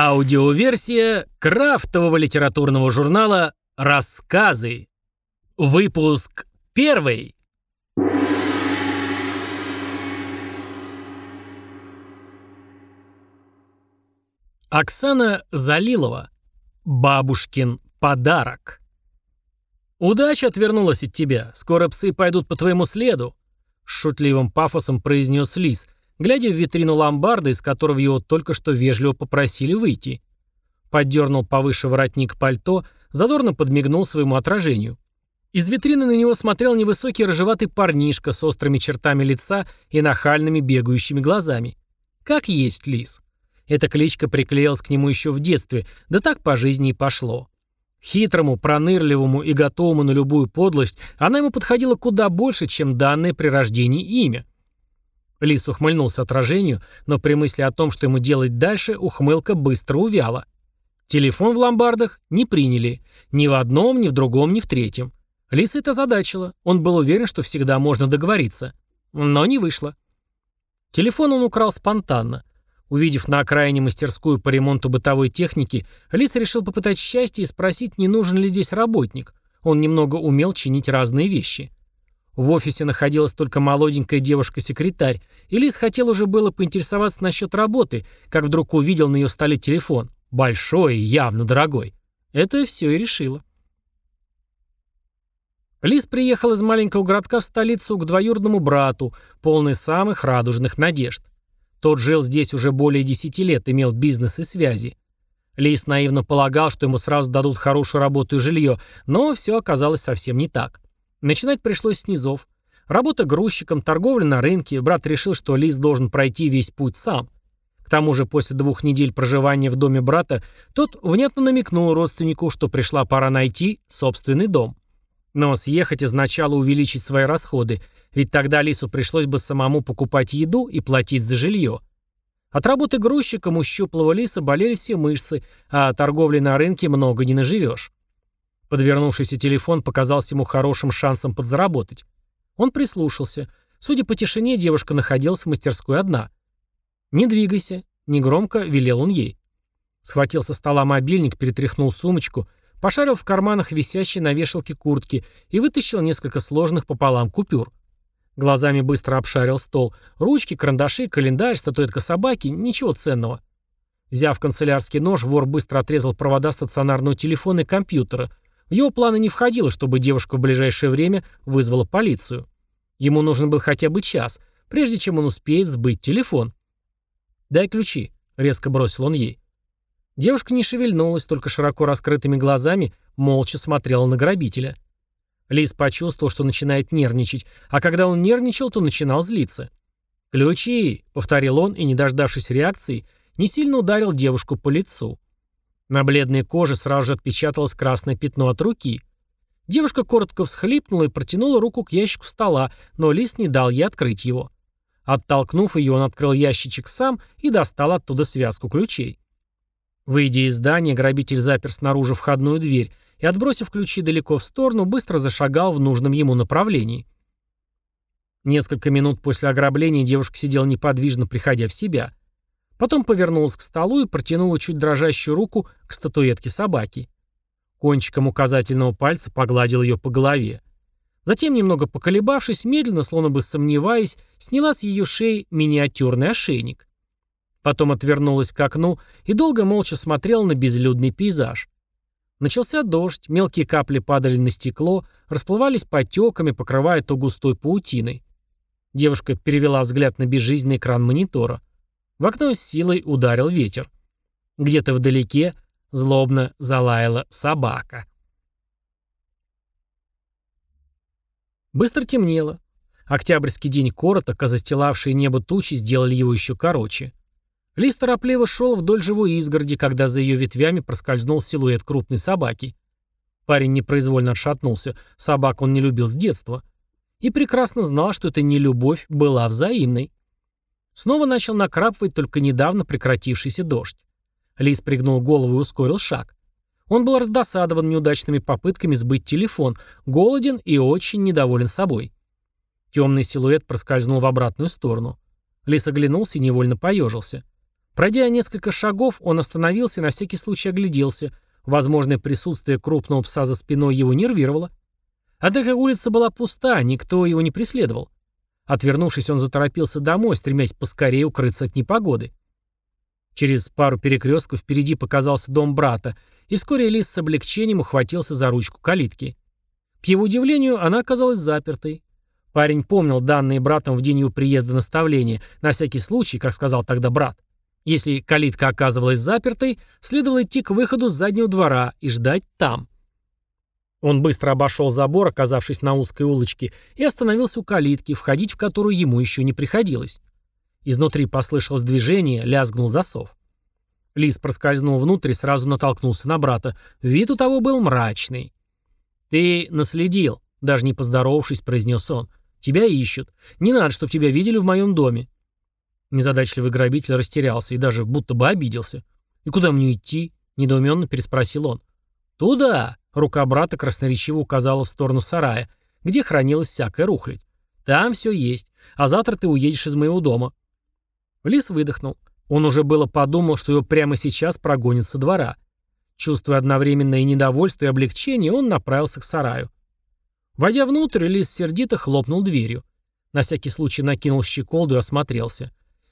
Аудиоверсия крафтового литературного журнала «Рассказы». Выпуск первый. Оксана Залилова. Бабушкин подарок. «Удача отвернулась от тебя. Скоро псы пойдут по твоему следу», — шутливым пафосом произнес Лис, глядя в витрину ломбарда, из которого его только что вежливо попросили выйти. Поддернул повыше воротник пальто, задорно подмигнул своему отражению. Из витрины на него смотрел невысокий рыжеватый парнишка с острыми чертами лица и нахальными бегающими глазами. Как есть лис. Эта кличка приклеилась к нему еще в детстве, да так по жизни и пошло. Хитрому, пронырливому и готовому на любую подлость она ему подходила куда больше, чем данное при рождении имя. Лис ухмыльнулся отражению, но при мысли о том, что ему делать дальше, ухмылка быстро увяла. Телефон в ломбардах не приняли. Ни в одном, ни в другом, ни в третьем. Лис это задачило. Он был уверен, что всегда можно договориться. Но не вышло. Телефон он украл спонтанно. Увидев на окраине мастерскую по ремонту бытовой техники, Лис решил попытать счастье и спросить, не нужен ли здесь работник. Он немного умел чинить разные вещи. В офисе находилась только молоденькая девушка-секретарь, и Лис хотел уже было поинтересоваться насчет работы, как вдруг увидел на ее столе телефон. Большой и явно дорогой. Это все и решило. Лис приехал из маленького городка в столицу к двоюродному брату, полный самых радужных надежд. Тот жил здесь уже более десяти лет, имел бизнес и связи. Лис наивно полагал, что ему сразу дадут хорошую работу и жилье, но все оказалось совсем не так. Начинать пришлось с низов. Работа грузчиком, торговля на рынке. Брат решил, что Лис должен пройти весь путь сам. К тому же после двух недель проживания в доме брата тот внятно намекнул родственнику, что пришла пора найти собственный дом. Но съехать означало увеличить свои расходы, ведь тогда Лису пришлось бы самому покупать еду и платить за жилье. От работы грузчиком у щуплого лиса болели все мышцы, а торговли на рынке много не наживешь. Подвернувшийся телефон показался ему хорошим шансом подзаработать. Он прислушался. Судя по тишине, девушка находилась в мастерской одна. «Не двигайся», — негромко велел он ей. Схватил со стола мобильник, перетряхнул сумочку, пошарил в карманах висящей на вешалке куртки и вытащил несколько сложных пополам купюр. Глазами быстро обшарил стол. Ручки, карандаши, календарь, статуэтка собаки — ничего ценного. Взяв канцелярский нож, вор быстро отрезал провода стационарного телефона и компьютера — в его планы не входило, чтобы девушка в ближайшее время вызвала полицию. Ему нужен был хотя бы час, прежде чем он успеет сбыть телефон. «Дай ключи», — резко бросил он ей. Девушка не шевельнулась, только широко раскрытыми глазами молча смотрела на грабителя. Лис почувствовал, что начинает нервничать, а когда он нервничал, то начинал злиться. «Ключи!» — повторил он и, не дождавшись реакции, не сильно ударил девушку по лицу. На бледной коже сразу же отпечаталось красное пятно от руки. Девушка коротко всхлипнула и протянула руку к ящику стола, но Лис не дал ей открыть его. Оттолкнув ее, он открыл ящичек сам и достал оттуда связку ключей. Выйдя из здания, грабитель запер снаружи входную дверь и, отбросив ключи далеко в сторону, быстро зашагал в нужном ему направлении. Несколько минут после ограбления девушка сидела неподвижно, приходя в себя. Потом повернулась к столу и протянула чуть дрожащую руку к статуэтке собаки. Кончиком указательного пальца погладил ее по голове. Затем, немного поколебавшись, медленно, словно бы сомневаясь, сняла с ее шеи миниатюрный ошейник. Потом отвернулась к окну и долго молча смотрела на безлюдный пейзаж. Начался дождь, мелкие капли падали на стекло, расплывались потеками, покрывая то густой паутиной. Девушка перевела взгляд на безжизненный экран монитора. В окно с силой ударил ветер. Где-то вдалеке злобно залаяла собака. Быстро темнело. Октябрьский день короток, а застилавшие небо тучи сделали его еще короче. Лист торопливо шел вдоль живой изгороди, когда за ее ветвями проскользнул силуэт крупной собаки. Парень непроизвольно отшатнулся. Собак он не любил с детства. И прекрасно знал, что эта нелюбовь была взаимной. Снова начал накрапывать только недавно прекратившийся дождь. Лис пригнул голову и ускорил шаг. Он был раздосадован неудачными попытками сбыть телефон, голоден и очень недоволен собой. Темный силуэт проскользнул в обратную сторону. Лис оглянулся и невольно поежился. Пройдя несколько шагов, он остановился и на всякий случай огляделся. Возможное присутствие крупного пса за спиной его нервировало. Однако улица была пуста, никто его не преследовал. Отвернувшись, он заторопился домой, стремясь поскорее укрыться от непогоды. Через пару перекрестков впереди показался дом брата, и вскоре Лис с облегчением ухватился за ручку калитки. К его удивлению, она оказалась запертой. Парень помнил данные братом в день его приезда наставления, на всякий случай, как сказал тогда брат. Если калитка оказывалась запертой, следовало идти к выходу с заднего двора и ждать там. Он быстро обошел забор, оказавшись на узкой улочке, и остановился у калитки, входить в которую ему еще не приходилось. Изнутри послышалось движение, лязгнул засов. Лис проскользнул внутрь и сразу натолкнулся на брата. Вид у того был мрачный. «Ты наследил», — даже не поздоровавшись, произнес он. «Тебя ищут. Не надо, чтобы тебя видели в моем доме». Незадачливый грабитель растерялся и даже будто бы обиделся. «И куда мне идти?» — недоуменно переспросил он. «Туда!» — рука брата красноречиво указала в сторону сарая, где хранилась всякая рухлядь. «Там все есть, а завтра ты уедешь из моего дома». Лис выдохнул. Он уже было подумал, что его прямо сейчас прогонят со двора. Чувствуя одновременно и недовольство, и облегчение, он направился к сараю. Войдя внутрь, Лис сердито хлопнул дверью. На всякий случай накинул щеколду и осмотрелся.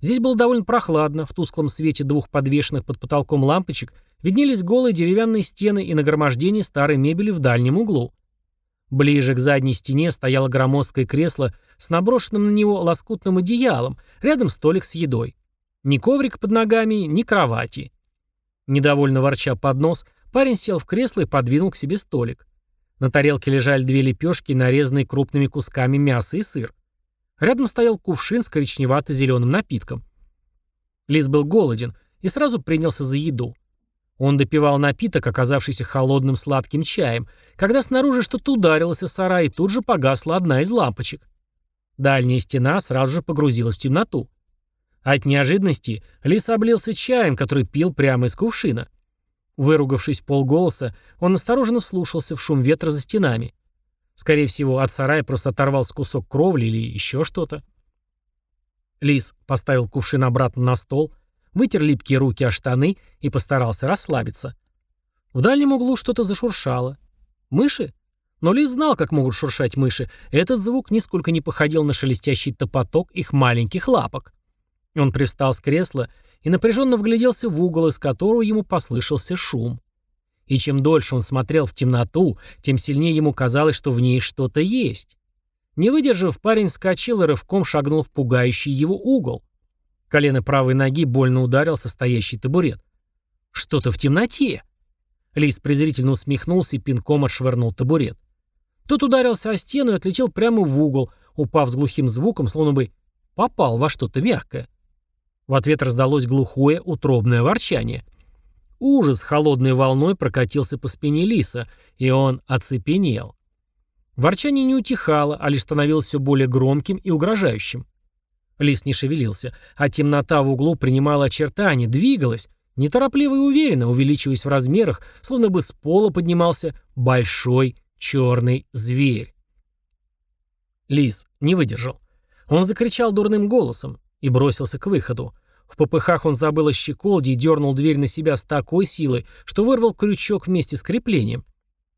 Здесь было довольно прохладно, в тусклом свете двух подвешенных под потолком лампочек виднелись голые деревянные стены и нагромождение старой мебели в дальнем углу. Ближе к задней стене стояло громоздкое кресло с наброшенным на него лоскутным одеялом, рядом столик с едой. Ни коврик под ногами, ни кровати. Недовольно ворча под нос, парень сел в кресло и подвинул к себе столик. На тарелке лежали две лепешки, нарезанные крупными кусками мяса и сыр. Рядом стоял кувшин с коричневато-зеленым напитком. Лис был голоден и сразу принялся за еду. Он допивал напиток, оказавшийся холодным сладким чаем, когда снаружи что-то ударилось о сарай, и тут же погасла одна из лампочек. Дальняя стена сразу же погрузилась в темноту. От неожиданности Лис облился чаем, который пил прямо из кувшина. Выругавшись полголоса, он осторожно вслушался в шум ветра за стенами. Скорее всего, от сарая просто оторвался кусок кровли или еще что-то. Лис поставил кувшин обратно на стол, вытер липкие руки о штаны и постарался расслабиться. В дальнем углу что-то зашуршало. Мыши? Но Лис знал, как могут шуршать мыши. Этот звук нисколько не походил на шелестящий топоток их маленьких лапок. Он привстал с кресла и напряженно вгляделся в угол, из которого ему послышался шум. И чем дольше он смотрел в темноту, тем сильнее ему казалось, что в ней что-то есть. Не выдержав, парень вскочил и рывком шагнул в пугающий его угол. Колено правой ноги больно ударил состоящий табурет. «Что-то в темноте!» Лис презрительно усмехнулся и пинком отшвырнул табурет. Тот ударился о стену и отлетел прямо в угол, упав с глухим звуком, словно бы попал во что-то мягкое. В ответ раздалось глухое, утробное ворчание — Ужас холодной волной прокатился по спине лиса, и он оцепенел. Ворчание не утихало, а лишь становилось все более громким и угрожающим. Лис не шевелился, а темнота в углу принимала очертания, двигалась, неторопливо и уверенно, увеличиваясь в размерах, словно бы с пола поднимался большой черный зверь. Лис не выдержал. Он закричал дурным голосом и бросился к выходу. В попыхах он забыл о щеколде и дернул дверь на себя с такой силой, что вырвал крючок вместе с креплением.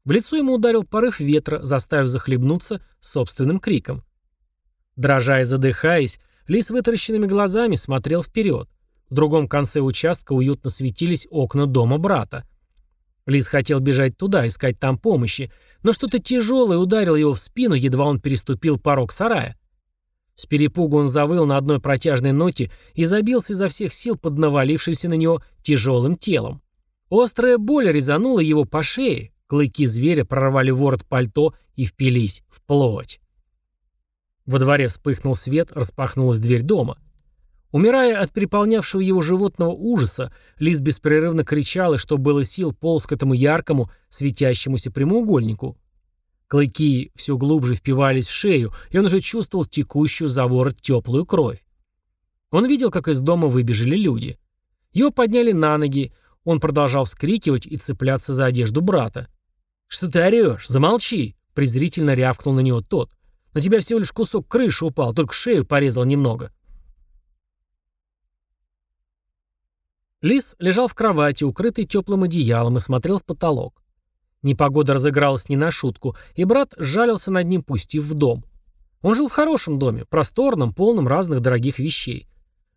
В лицо ему ударил порыв ветра, заставив захлебнуться собственным криком. Дрожа и задыхаясь, лис вытаращенными глазами смотрел вперед. В другом конце участка уютно светились окна дома брата. Лис хотел бежать туда, искать там помощи, но что-то тяжелое ударило его в спину, едва он переступил порог сарая. С перепугу он завыл на одной протяжной ноте и забился изо всех сил под навалившимся на него тяжелым телом. Острая боль резанула его по шее, клыки зверя прорвали ворот пальто и впились в плоть. Во дворе вспыхнул свет, распахнулась дверь дома. Умирая от переполнявшего его животного ужаса, Лис беспрерывно кричал и, что было сил, полз к этому яркому, светящемуся прямоугольнику. Клыки все глубже впивались в шею, и он уже чувствовал текущую за ворот теплую кровь. Он видел, как из дома выбежали люди. Его подняли на ноги, он продолжал вскрикивать и цепляться за одежду брата. «Что ты орешь? Замолчи!» — презрительно рявкнул на него тот. «На тебя всего лишь кусок крыши упал, только шею порезал немного». Лис лежал в кровати, укрытый теплым одеялом, и смотрел в потолок. Непогода разыгралась не на шутку, и брат сжалился над ним, пустив в дом. Он жил в хорошем доме, просторном, полном разных дорогих вещей.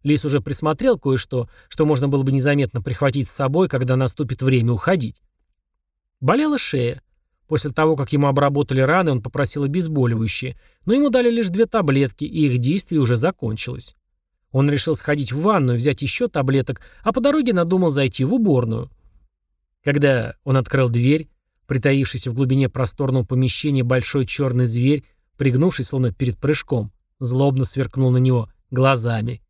Лис уже присмотрел кое-что, что можно было бы незаметно прихватить с собой, когда наступит время уходить. Болела шея. После того, как ему обработали раны, он попросил обезболивающее, но ему дали лишь две таблетки, и их действие уже закончилось. Он решил сходить в ванную, взять еще таблеток, а по дороге надумал зайти в уборную. Когда он открыл дверь, притаившийся в глубине просторного помещения большой черный зверь, пригнувшись словно перед прыжком, злобно сверкнул на него глазами.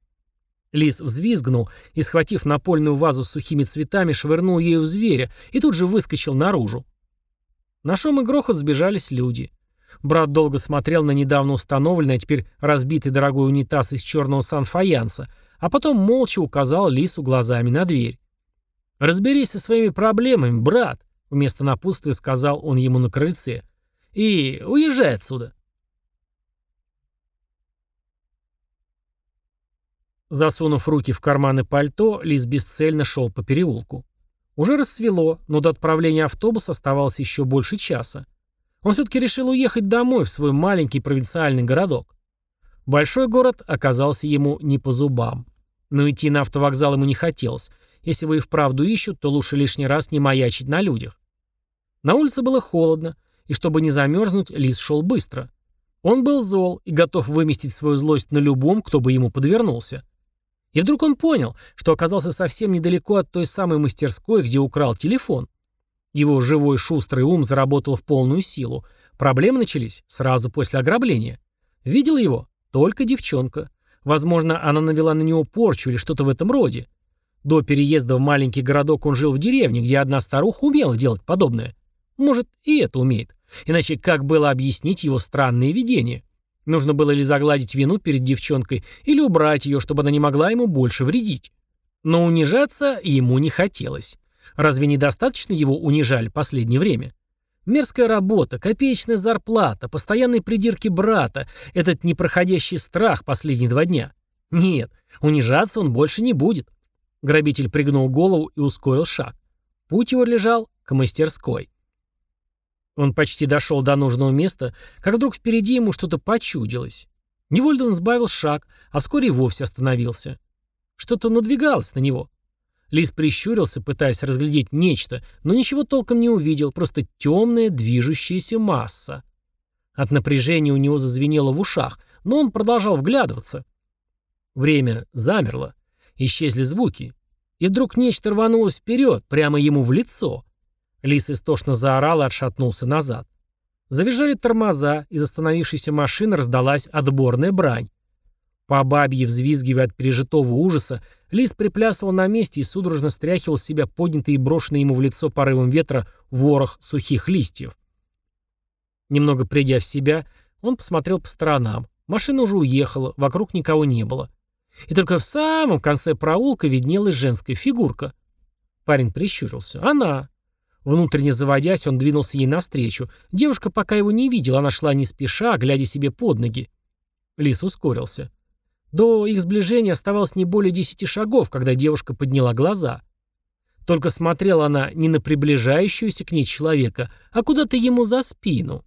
Лис взвизгнул и, схватив напольную вазу с сухими цветами, швырнул ею в зверя и тут же выскочил наружу. На шум и грохот сбежались люди. Брат долго смотрел на недавно установленный, а теперь разбитый дорогой унитаз из черного санфаянса, а потом молча указал Лису глазами на дверь. «Разберись со своими проблемами, брат», — вместо напутствия сказал он ему на крыльце. «И уезжай отсюда». Засунув руки в карманы пальто, Лис бесцельно шел по переулку. Уже рассвело, но до отправления автобуса оставалось еще больше часа. Он все-таки решил уехать домой, в свой маленький провинциальный городок. Большой город оказался ему не по зубам. Но идти на автовокзал ему не хотелось. Если вы и вправду ищут, то лучше лишний раз не маячить на людях. На улице было холодно, и чтобы не замерзнуть, Лис шел быстро. Он был зол и готов выместить свою злость на любом, кто бы ему подвернулся. И вдруг он понял, что оказался совсем недалеко от той самой мастерской, где украл телефон. Его живой шустрый ум заработал в полную силу. Проблемы начались сразу после ограбления. Видел его? Только девчонка. Возможно, она навела на него порчу или что-то в этом роде. До переезда в маленький городок он жил в деревне, где одна старуха умела делать подобное. Может, и это умеет. Иначе как было объяснить его странные видения? Нужно было ли загладить вину перед девчонкой, или убрать ее, чтобы она не могла ему больше вредить. Но унижаться ему не хотелось. Разве недостаточно его унижали последнее время? Мерзкая работа, копеечная зарплата, постоянные придирки брата, этот непроходящий страх последние два дня. Нет, унижаться он больше не будет. Грабитель пригнул голову и ускорил шаг. Путь его лежал к мастерской. Он почти дошел до нужного места, как вдруг впереди ему что-то почудилось. Невольно он сбавил шаг, а вскоре вовсе остановился. Что-то надвигалось на него. Лис прищурился, пытаясь разглядеть нечто, но ничего толком не увидел, просто темная движущаяся масса. От напряжения у него зазвенело в ушах, но он продолжал вглядываться. Время замерло. Исчезли звуки. И вдруг нечто рванулось вперед, прямо ему в лицо. Лис истошно заорал и отшатнулся назад. Завизжали тормоза, из остановившейся машины раздалась отборная брань. По бабье взвизгивая от пережитого ужаса, Лис приплясывал на месте и судорожно стряхивал с себя поднятый и брошенный ему в лицо порывом ветра ворох сухих листьев. Немного придя в себя, он посмотрел по сторонам. Машина уже уехала, вокруг никого не было. И только в самом конце проулка виднелась женская фигурка. Парень прищурился. Она. Внутренне заводясь, он двинулся ей навстречу. Девушка пока его не видела, она шла не спеша, глядя себе под ноги. Лис ускорился. До их сближения оставалось не более десяти шагов, когда девушка подняла глаза. Только смотрела она не на приближающуюся к ней человека, а куда-то ему за спину.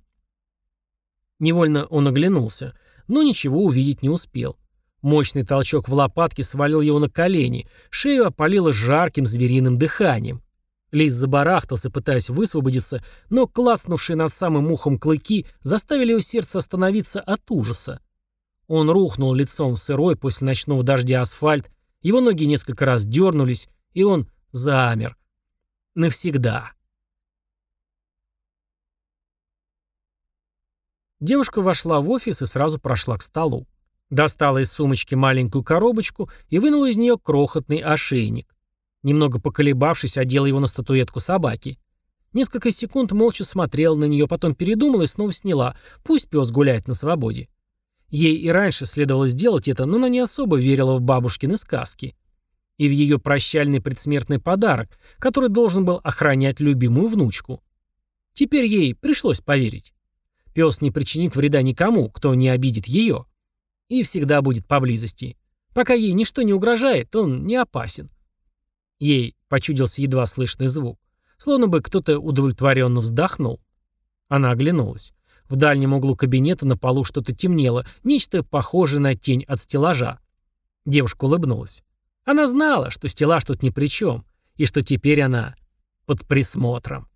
Невольно он оглянулся, но ничего увидеть не успел. Мощный толчок в лопатке свалил его на колени, шею опалило жарким звериным дыханием. Лис забарахтался, пытаясь высвободиться, но клацнувшие над самым ухом клыки заставили его сердце остановиться от ужаса. Он рухнул лицом в сырой после ночного дождя асфальт, его ноги несколько раз дернулись, и он замер. Навсегда. Девушка вошла в офис и сразу прошла к столу. Достала из сумочки маленькую коробочку и вынула из нее крохотный ошейник. Немного поколебавшись, одела его на статуэтку собаки. Несколько секунд молча смотрела на нее, потом передумала и снова сняла. Пусть пес гуляет на свободе. Ей и раньше следовало сделать это, но она не особо верила в бабушкины сказки. И в ее прощальный предсмертный подарок, который должен был охранять любимую внучку. Теперь ей пришлось поверить. Пес не причинит вреда никому, кто не обидит ее. И всегда будет поблизости. Пока ей ничто не угрожает, он не опасен. Ей почудился едва слышный звук. Словно бы кто-то удовлетворенно вздохнул. Она оглянулась. В дальнем углу кабинета на полу что-то темнело, нечто похожее на тень от стеллажа. Девушка улыбнулась. Она знала, что стеллаж тут ни при чем, и что теперь она под присмотром.